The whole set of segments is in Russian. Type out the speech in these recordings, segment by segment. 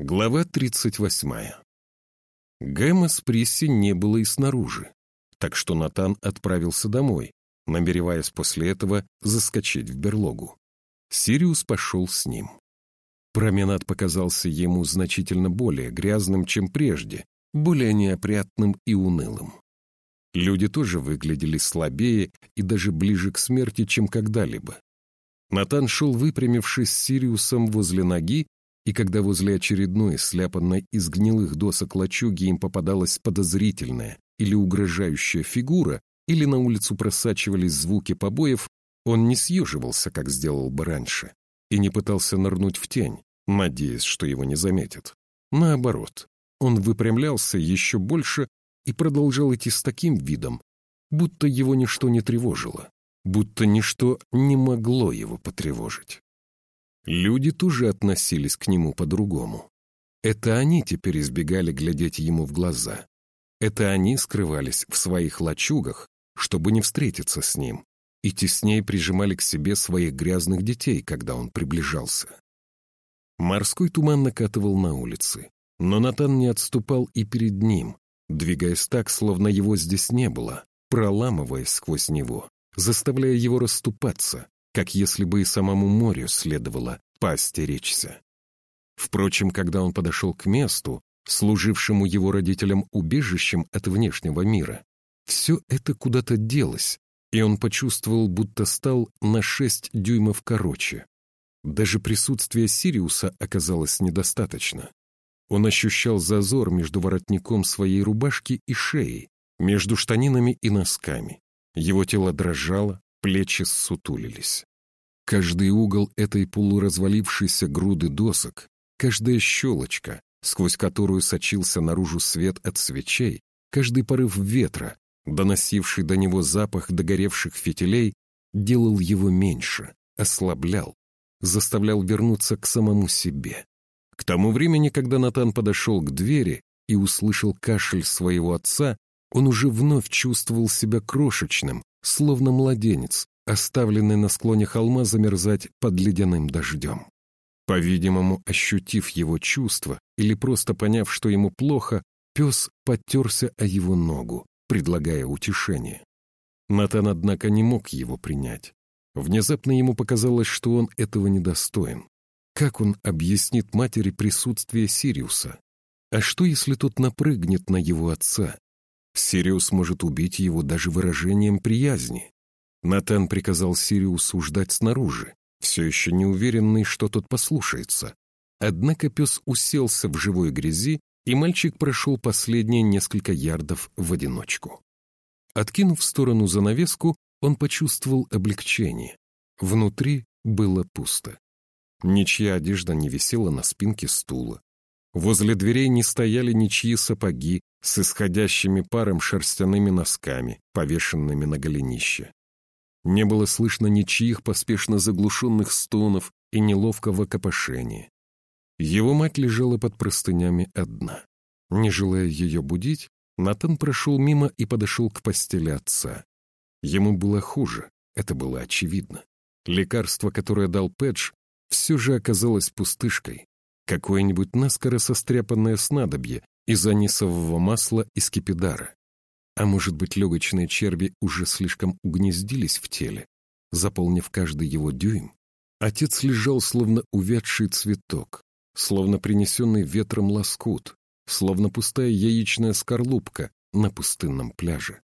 Глава 38. Гэма с Присси не было и снаружи, так что Натан отправился домой, намереваясь после этого заскочить в берлогу. Сириус пошел с ним. Променад показался ему значительно более грязным, чем прежде, более неопрятным и унылым. Люди тоже выглядели слабее и даже ближе к смерти, чем когда-либо. Натан шел, выпрямившись с Сириусом возле ноги, и когда возле очередной, сляпанной из гнилых досок лачуги им попадалась подозрительная или угрожающая фигура, или на улицу просачивались звуки побоев, он не съеживался, как сделал бы раньше, и не пытался нырнуть в тень, надеясь, что его не заметят. Наоборот, он выпрямлялся еще больше и продолжал идти с таким видом, будто его ничто не тревожило, будто ничто не могло его потревожить. Люди тоже относились к нему по-другому. Это они теперь избегали глядеть ему в глаза. Это они скрывались в своих лачугах, чтобы не встретиться с ним, и теснее прижимали к себе своих грязных детей, когда он приближался. Морской туман накатывал на улицы, но Натан не отступал и перед ним, двигаясь так, словно его здесь не было, проламываясь сквозь него, заставляя его расступаться, как если бы и самому морю следовало поостеречься. Впрочем, когда он подошел к месту, служившему его родителям убежищем от внешнего мира, все это куда-то делось, и он почувствовал, будто стал на шесть дюймов короче. Даже присутствие Сириуса оказалось недостаточно. Он ощущал зазор между воротником своей рубашки и шеей, между штанинами и носками. Его тело дрожало, плечи ссутулились. Каждый угол этой полуразвалившейся груды досок, каждая щелочка, сквозь которую сочился наружу свет от свечей, каждый порыв ветра, доносивший до него запах догоревших фитилей, делал его меньше, ослаблял, заставлял вернуться к самому себе. К тому времени, когда Натан подошел к двери и услышал кашель своего отца, он уже вновь чувствовал себя крошечным, словно младенец, оставленный на склоне холма замерзать под ледяным дождем. По-видимому, ощутив его чувства или просто поняв, что ему плохо, пес потерся о его ногу, предлагая утешение. Натан, однако, не мог его принять. Внезапно ему показалось, что он этого недостоин. Как он объяснит матери присутствие Сириуса? А что, если тот напрыгнет на его отца? Сириус может убить его даже выражением приязни. Натан приказал Сириусу ждать снаружи, все еще не уверенный, что тот послушается. Однако пес уселся в живой грязи, и мальчик прошел последние несколько ярдов в одиночку. Откинув в сторону занавеску, он почувствовал облегчение. Внутри было пусто. Ничья одежда не висела на спинке стула. Возле дверей не стояли ничьи сапоги с исходящими паром шерстяными носками, повешенными на голенище. Не было слышно ничьих поспешно заглушенных стонов и неловкого копошения. Его мать лежала под простынями одна. Не желая ее будить, Натан прошел мимо и подошел к постели отца. Ему было хуже, это было очевидно. Лекарство, которое дал Пэдж, все же оказалось пустышкой. Какое-нибудь наскоро состряпанное снадобье из анисового масла и скипидара. А может быть, легочные черви уже слишком угнездились в теле, заполнив каждый его дюйм? Отец лежал, словно увядший цветок, словно принесенный ветром лоскут, словно пустая яичная скорлупка на пустынном пляже.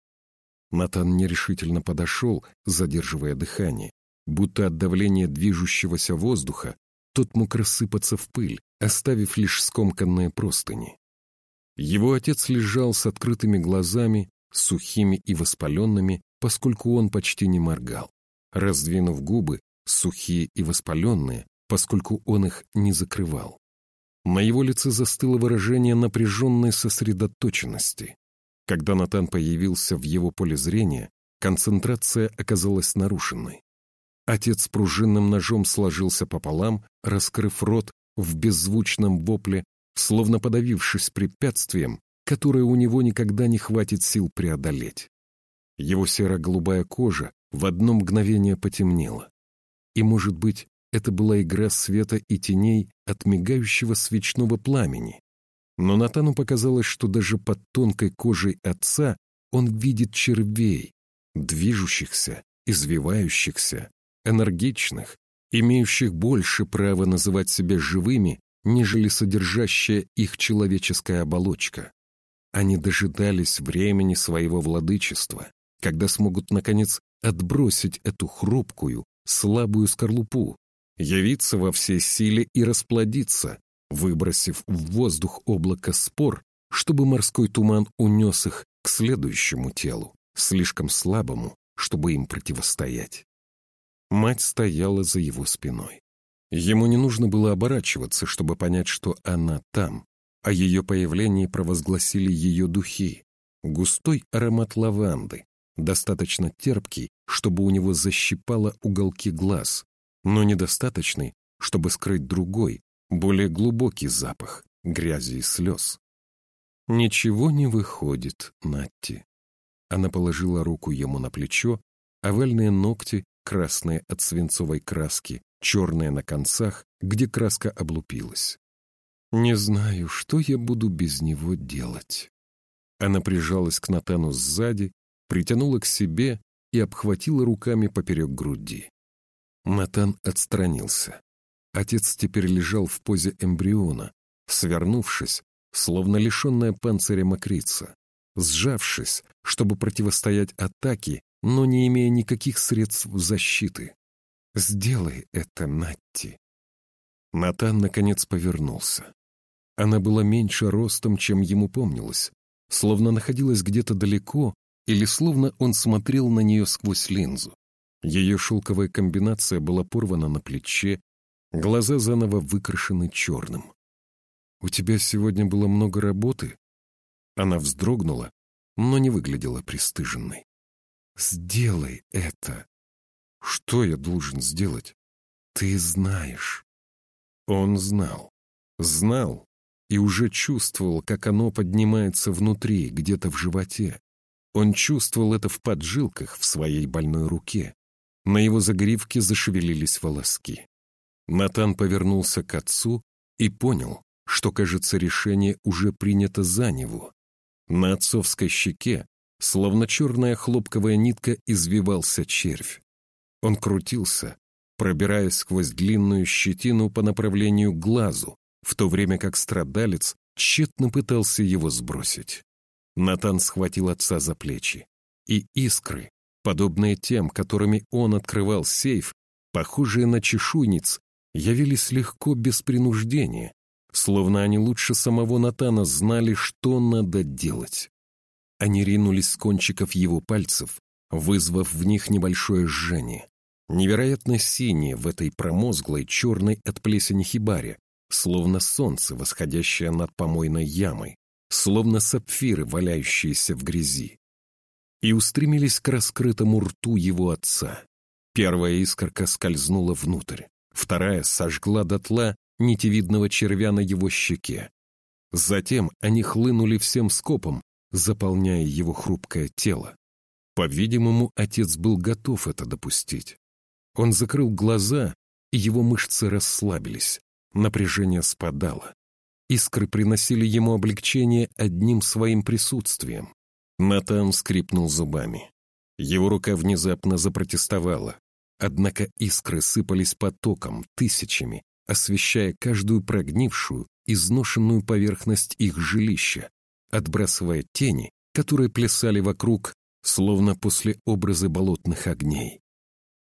Натан нерешительно подошел, задерживая дыхание, будто от давления движущегося воздуха тот мог рассыпаться в пыль, оставив лишь скомканные простыни. Его отец лежал с открытыми глазами, сухими и воспаленными, поскольку он почти не моргал, раздвинув губы, сухие и воспаленные, поскольку он их не закрывал. На его лице застыло выражение напряженной сосредоточенности. Когда Натан появился в его поле зрения, концентрация оказалась нарушенной. Отец пружинным ножом сложился пополам, раскрыв рот в беззвучном вопле, словно подавившись препятствием, которое у него никогда не хватит сил преодолеть. Его серо-голубая кожа в одно мгновение потемнела. И, может быть, это была игра света и теней от мигающего свечного пламени. Но Натану показалось, что даже под тонкой кожей отца он видит червей, движущихся, извивающихся, энергичных, имеющих больше права называть себя живыми, нежели содержащая их человеческая оболочка. Они дожидались времени своего владычества, когда смогут, наконец, отбросить эту хрупкую, слабую скорлупу, явиться во всей силе и расплодиться, выбросив в воздух облако спор, чтобы морской туман унес их к следующему телу, слишком слабому, чтобы им противостоять. Мать стояла за его спиной. Ему не нужно было оборачиваться, чтобы понять, что она там. О ее появлении провозгласили ее духи. Густой аромат лаванды, достаточно терпкий, чтобы у него защипало уголки глаз, но недостаточный, чтобы скрыть другой, более глубокий запах грязи и слез. «Ничего не выходит, Натти». Она положила руку ему на плечо, овальные ногти, красные от свинцовой краски, черная на концах, где краска облупилась. «Не знаю, что я буду без него делать». Она прижалась к Натану сзади, притянула к себе и обхватила руками поперек груди. Натан отстранился. Отец теперь лежал в позе эмбриона, свернувшись, словно лишенная панциря мокрица, сжавшись, чтобы противостоять атаке, но не имея никаких средств защиты. «Сделай это, Натти!» Натан, наконец, повернулся. Она была меньше ростом, чем ему помнилось, словно находилась где-то далеко или словно он смотрел на нее сквозь линзу. Ее шелковая комбинация была порвана на плече, глаза заново выкрашены черным. «У тебя сегодня было много работы?» Она вздрогнула, но не выглядела пристыженной. «Сделай это!» Что я должен сделать? Ты знаешь. Он знал. Знал и уже чувствовал, как оно поднимается внутри, где-то в животе. Он чувствовал это в поджилках в своей больной руке. На его загривке зашевелились волоски. Натан повернулся к отцу и понял, что, кажется, решение уже принято за него. На отцовской щеке, словно черная хлопковая нитка, извивался червь. Он крутился, пробираясь сквозь длинную щетину по направлению к глазу, в то время как страдалец тщетно пытался его сбросить. Натан схватил отца за плечи, и искры, подобные тем, которыми он открывал сейф, похожие на чешуйниц, явились легко без принуждения, словно они лучше самого Натана знали, что надо делать. Они ринулись с кончиков его пальцев, вызвав в них небольшое жжение невероятно синие в этой промозглой черной от плесени хибаре, словно солнце, восходящее над помойной ямой, словно сапфиры, валяющиеся в грязи. И устремились к раскрытому рту его отца. Первая искорка скользнула внутрь, вторая сожгла дотла нитевидного червя на его щеке. Затем они хлынули всем скопом, заполняя его хрупкое тело. По-видимому, отец был готов это допустить. Он закрыл глаза, и его мышцы расслабились, напряжение спадало. Искры приносили ему облегчение одним своим присутствием. Натан скрипнул зубами. Его рука внезапно запротестовала. Однако искры сыпались потоком, тысячами, освещая каждую прогнившую, изношенную поверхность их жилища, отбрасывая тени, которые плясали вокруг, словно после образа болотных огней.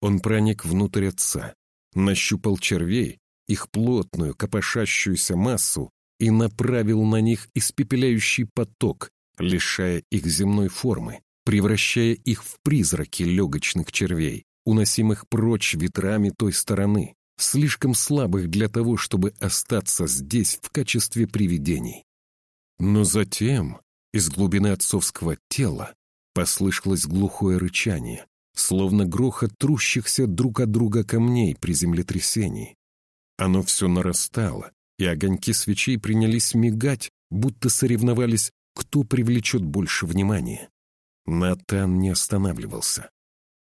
Он проник внутрь отца, нащупал червей, их плотную, копошащуюся массу и направил на них испепеляющий поток, лишая их земной формы, превращая их в призраки легочных червей, уносимых прочь ветрами той стороны, слишком слабых для того, чтобы остаться здесь в качестве привидений. Но затем из глубины отцовского тела послышалось глухое рычание, словно грохот трущихся друг от друга камней при землетрясении. Оно все нарастало, и огоньки свечей принялись мигать, будто соревновались, кто привлечет больше внимания. Натан не останавливался.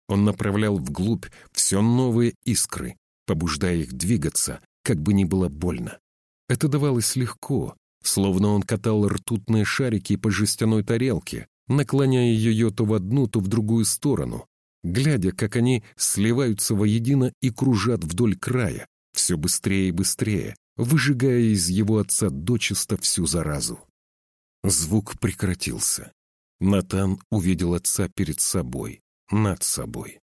Он направлял вглубь все новые искры, побуждая их двигаться, как бы ни было больно. Это давалось легко, словно он катал ртутные шарики по жестяной тарелке, наклоняя ее то в одну, то в другую сторону, глядя, как они сливаются воедино и кружат вдоль края, все быстрее и быстрее, выжигая из его отца дочисто всю заразу. Звук прекратился. Натан увидел отца перед собой, над собой.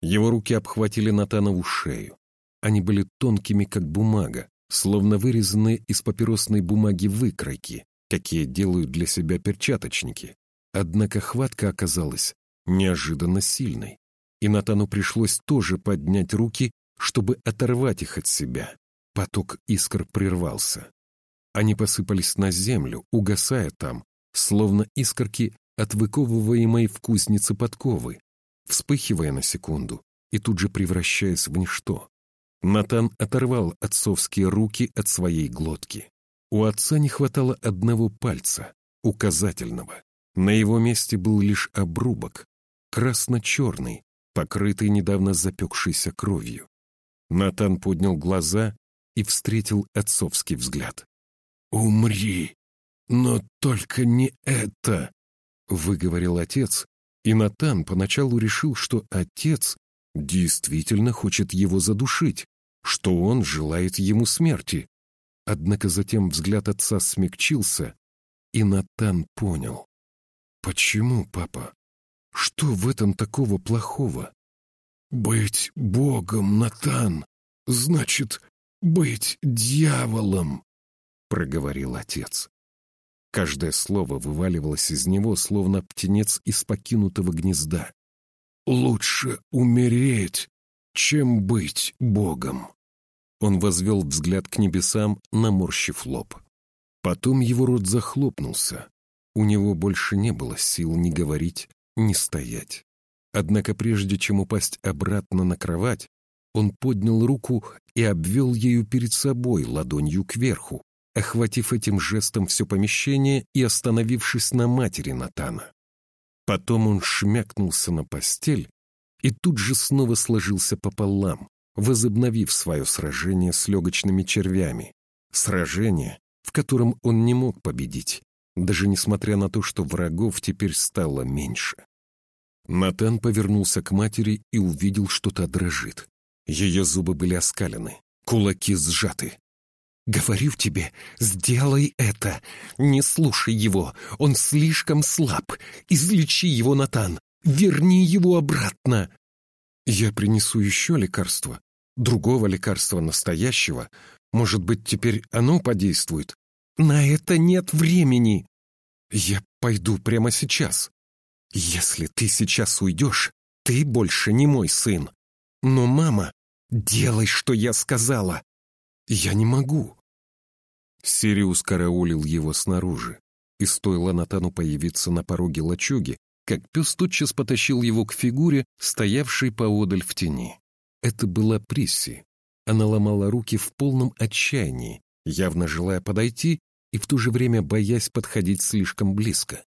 Его руки обхватили Натанову шею. Они были тонкими, как бумага, словно вырезанные из папиросной бумаги выкройки, какие делают для себя перчаточники. Однако хватка оказалась неожиданно сильной, и Натану пришлось тоже поднять руки, чтобы оторвать их от себя. Поток искр прервался. Они посыпались на землю, угасая там, словно искорки от выковываемой в кузнице подковы, вспыхивая на секунду и тут же превращаясь в ничто. Натан оторвал отцовские руки от своей глотки. У отца не хватало одного пальца, указательного. На его месте был лишь обрубок, красно-черный, покрытый недавно запекшейся кровью. Натан поднял глаза и встретил отцовский взгляд. «Умри, но только не это!» — выговорил отец, и Натан поначалу решил, что отец действительно хочет его задушить, что он желает ему смерти. Однако затем взгляд отца смягчился, и Натан понял. «Почему, папа? Что в этом такого плохого?» «Быть Богом, Натан, значит, быть дьяволом», — проговорил отец. Каждое слово вываливалось из него, словно птенец из покинутого гнезда. «Лучше умереть, чем быть Богом!» Он возвел взгляд к небесам, наморщив лоб. Потом его рот захлопнулся. У него больше не было сил ни говорить, ни стоять. Однако прежде чем упасть обратно на кровать, он поднял руку и обвел ею перед собой ладонью кверху, охватив этим жестом все помещение и остановившись на матери Натана. Потом он шмякнулся на постель и тут же снова сложился пополам, возобновив свое сражение с легочными червями. Сражение, в котором он не мог победить, даже несмотря на то, что врагов теперь стало меньше. Натан повернулся к матери и увидел, что та дрожит. Ее зубы были оскалены, кулаки сжаты, Говорю тебе, сделай это. Не слушай его, он слишком слаб. Излечи его, Натан. Верни его обратно. Я принесу еще лекарство. Другого лекарства настоящего. Может быть, теперь оно подействует? На это нет времени. Я пойду прямо сейчас. Если ты сейчас уйдешь, ты больше не мой сын. Но, мама, делай, что я сказала. «Я не могу». Сириус караулил его снаружи, и стоило Натану появиться на пороге лачуги, как пес тотчас потащил его к фигуре, стоявшей поодаль в тени. Это была Присси. Она ломала руки в полном отчаянии, явно желая подойти и в то же время боясь подходить слишком близко.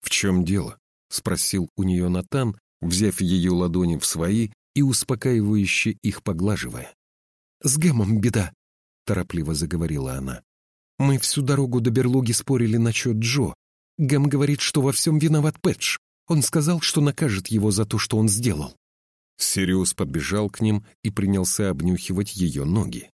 «В чем дело?» — спросил у нее Натан, взяв ее ладони в свои и успокаивающе их поглаживая. «С Гэмом беда», — торопливо заговорила она. «Мы всю дорогу до берлоги спорили насчет Джо. Гэм говорит, что во всем виноват Пэтч. Он сказал, что накажет его за то, что он сделал». Сириус подбежал к ним и принялся обнюхивать ее ноги.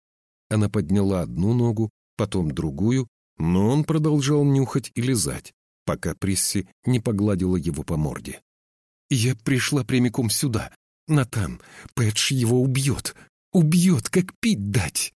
Она подняла одну ногу, потом другую, но он продолжал нюхать и лизать, пока Присси не погладила его по морде. «Я пришла прямиком сюда. Натан, Пэтч его убьет. Убьет, как пить дать!»